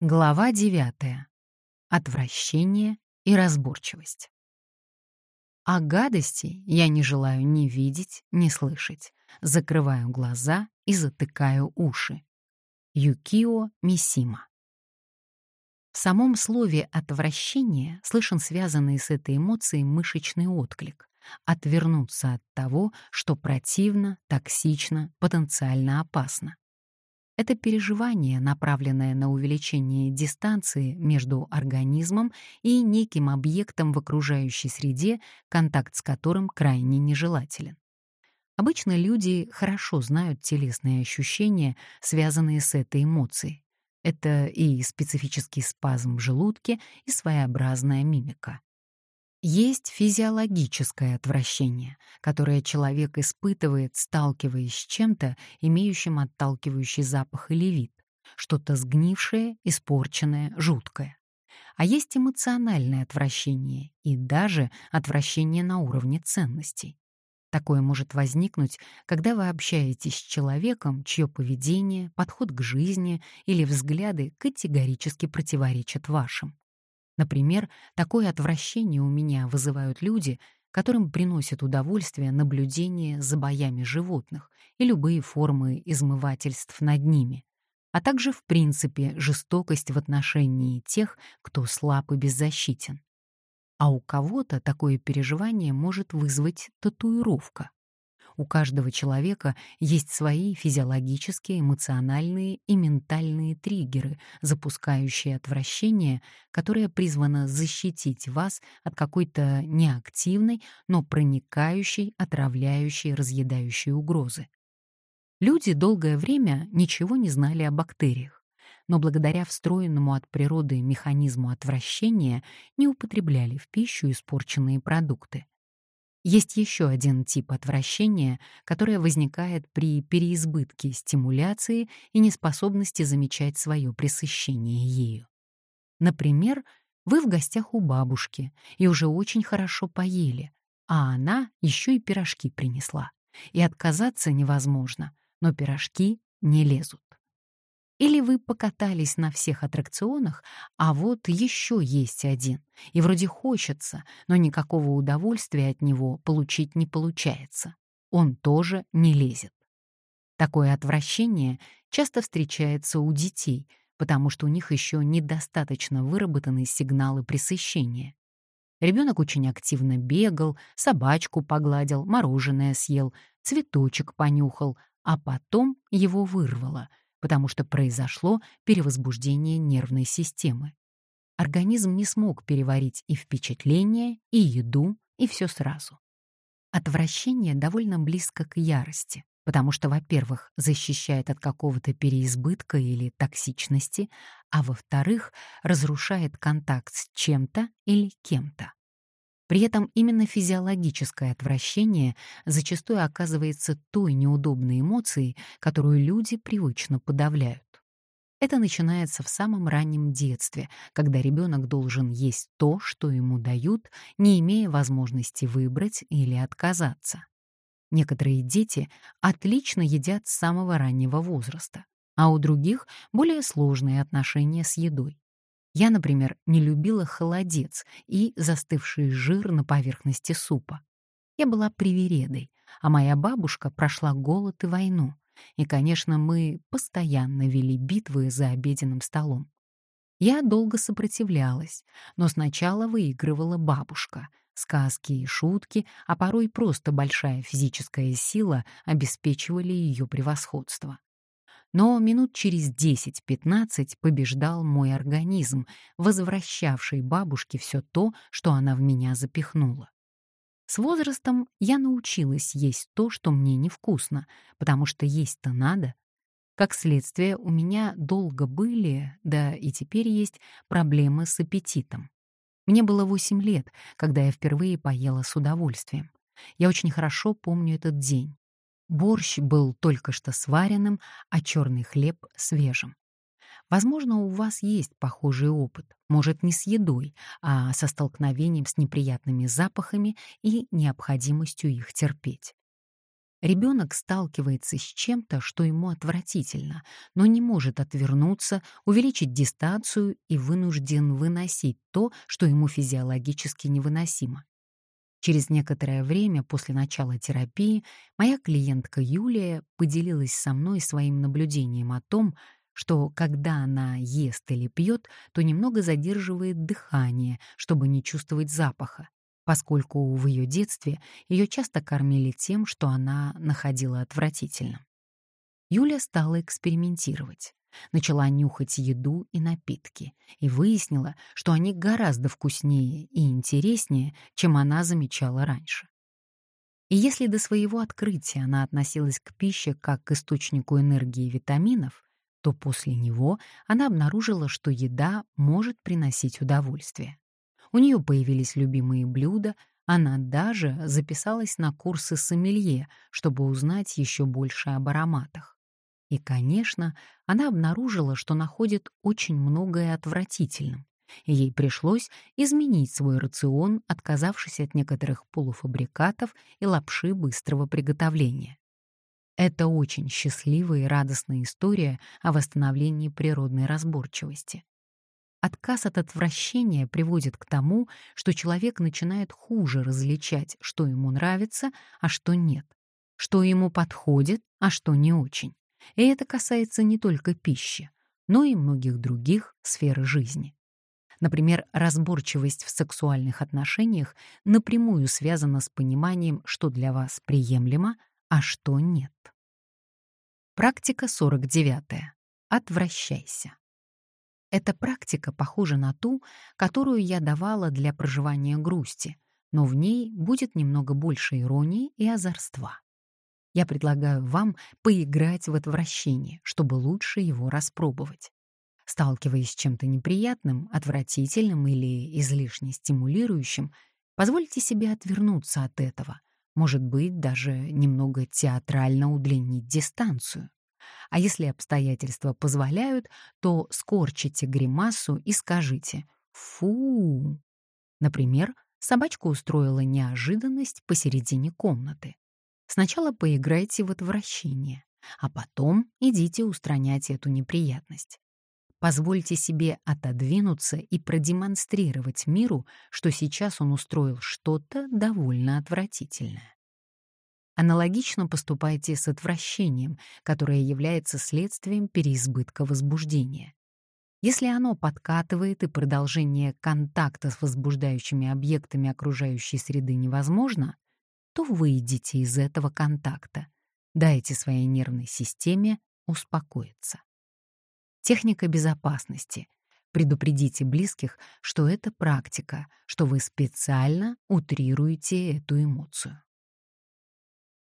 Глава 9. Отвращение и разборчивость. О гадости я не желаю ни видеть, ни слышать. Закрываю глаза и затыкаю уши. Юкио Мисима. В самом слове «отвращение» слышен связанный с этой эмоцией мышечный отклик. Отвернуться от того, что противно, токсично, потенциально опасно. Это переживание, направленное на увеличение дистанции между организмом и неким объектом в окружающей среде, контакт с которым крайне нежелателен. Обычно люди хорошо знают телесные ощущения, связанные с этой эмоцией. Это и специфический спазм в желудке, и своеобразная мимика. Есть физиологическое отвращение, которое человек испытывает, сталкиваясь с чем-то, имеющим отталкивающий запах или вид, что-то сгнившее, испорченное, жуткое. А есть эмоциональное отвращение и даже отвращение на уровне ценностей. Такое может возникнуть, когда вы общаетесь с человеком, чье поведение, подход к жизни или взгляды категорически противоречат вашим. Например, такое отвращение у меня вызывают люди, которым приносит удовольствие наблюдение за боями животных и любые формы измывательств над ними, а также, в принципе, жестокость в отношении тех, кто слаб и беззащитен. А у кого-то такое переживание может вызвать татуировка. У каждого человека есть свои физиологические, эмоциональные и ментальные триггеры, запускающие отвращение, которое призвано защитить вас от какой-то неактивной, но проникающей, отравляющей, разъедающей угрозы. Люди долгое время ничего не знали о бактериях, но благодаря встроенному от природы механизму отвращения не употребляли в пищу испорченные продукты. Есть еще один тип отвращения, которое возникает при переизбытке стимуляции и неспособности замечать свое пресыщение ею. Например, вы в гостях у бабушки и уже очень хорошо поели, а она еще и пирожки принесла. И отказаться невозможно, но пирожки не лезут. Или вы покатались на всех аттракционах, а вот еще есть один, и вроде хочется, но никакого удовольствия от него получить не получается. Он тоже не лезет. Такое отвращение часто встречается у детей, потому что у них еще недостаточно выработаны сигналы пресыщения. Ребенок очень активно бегал, собачку погладил, мороженое съел, цветочек понюхал, а потом его вырвало — потому что произошло перевозбуждение нервной системы. Организм не смог переварить и впечатление, и еду, и все сразу. Отвращение довольно близко к ярости, потому что, во-первых, защищает от какого-то переизбытка или токсичности, а во-вторых, разрушает контакт с чем-то или кем-то. При этом именно физиологическое отвращение зачастую оказывается той неудобной эмоцией, которую люди привычно подавляют. Это начинается в самом раннем детстве, когда ребенок должен есть то, что ему дают, не имея возможности выбрать или отказаться. Некоторые дети отлично едят с самого раннего возраста, а у других более сложные отношения с едой. Я, например, не любила холодец и застывший жир на поверхности супа. Я была привередой, а моя бабушка прошла голод и войну. И, конечно, мы постоянно вели битвы за обеденным столом. Я долго сопротивлялась, но сначала выигрывала бабушка. Сказки и шутки, а порой просто большая физическая сила обеспечивали ее превосходство но минут через 10-15 побеждал мой организм, возвращавший бабушке все то, что она в меня запихнула. С возрастом я научилась есть то, что мне невкусно, потому что есть-то надо. Как следствие, у меня долго были, да и теперь есть, проблемы с аппетитом. Мне было 8 лет, когда я впервые поела с удовольствием. Я очень хорошо помню этот день. Борщ был только что сваренным, а черный хлеб — свежим. Возможно, у вас есть похожий опыт, может, не с едой, а со столкновением с неприятными запахами и необходимостью их терпеть. Ребенок сталкивается с чем-то, что ему отвратительно, но не может отвернуться, увеличить дистанцию и вынужден выносить то, что ему физиологически невыносимо. Через некоторое время после начала терапии моя клиентка Юлия поделилась со мной своим наблюдением о том, что когда она ест или пьет, то немного задерживает дыхание, чтобы не чувствовать запаха, поскольку в ее детстве ее часто кормили тем, что она находила отвратительным. Юля стала экспериментировать. Начала нюхать еду и напитки и выяснила, что они гораздо вкуснее и интереснее, чем она замечала раньше. И если до своего открытия она относилась к пище как к источнику энергии и витаминов, то после него она обнаружила, что еда может приносить удовольствие. У нее появились любимые блюда, она даже записалась на курсы сомелье, чтобы узнать еще больше об ароматах. И, конечно, она обнаружила, что находит очень многое отвратительным, ей пришлось изменить свой рацион, отказавшись от некоторых полуфабрикатов и лапши быстрого приготовления. Это очень счастливая и радостная история о восстановлении природной разборчивости. Отказ от отвращения приводит к тому, что человек начинает хуже различать, что ему нравится, а что нет, что ему подходит, а что не очень. И это касается не только пищи, но и многих других сфер жизни. Например, разборчивость в сексуальных отношениях напрямую связана с пониманием, что для вас приемлемо, а что нет. Практика 49. Отвращайся. Эта практика похожа на ту, которую я давала для проживания грусти, но в ней будет немного больше иронии и озорства. Я предлагаю вам поиграть в отвращение, чтобы лучше его распробовать. Сталкиваясь с чем-то неприятным, отвратительным или излишне стимулирующим, позвольте себе отвернуться от этого, может быть, даже немного театрально удлинить дистанцию. А если обстоятельства позволяют, то скорчите гримасу и скажите «фу». Например, собачка устроила неожиданность посередине комнаты. Сначала поиграйте в отвращение, а потом идите устранять эту неприятность. Позвольте себе отодвинуться и продемонстрировать миру, что сейчас он устроил что-то довольно отвратительное. Аналогично поступайте с отвращением, которое является следствием переизбытка возбуждения. Если оно подкатывает и продолжение контакта с возбуждающими объектами окружающей среды невозможно, то выйдите из этого контакта. Дайте своей нервной системе успокоиться. Техника безопасности. Предупредите близких, что это практика, что вы специально утрируете эту эмоцию.